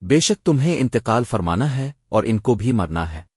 بے شک تمہیں انتقال فرمانا ہے اور ان کو بھی مرنا ہے۔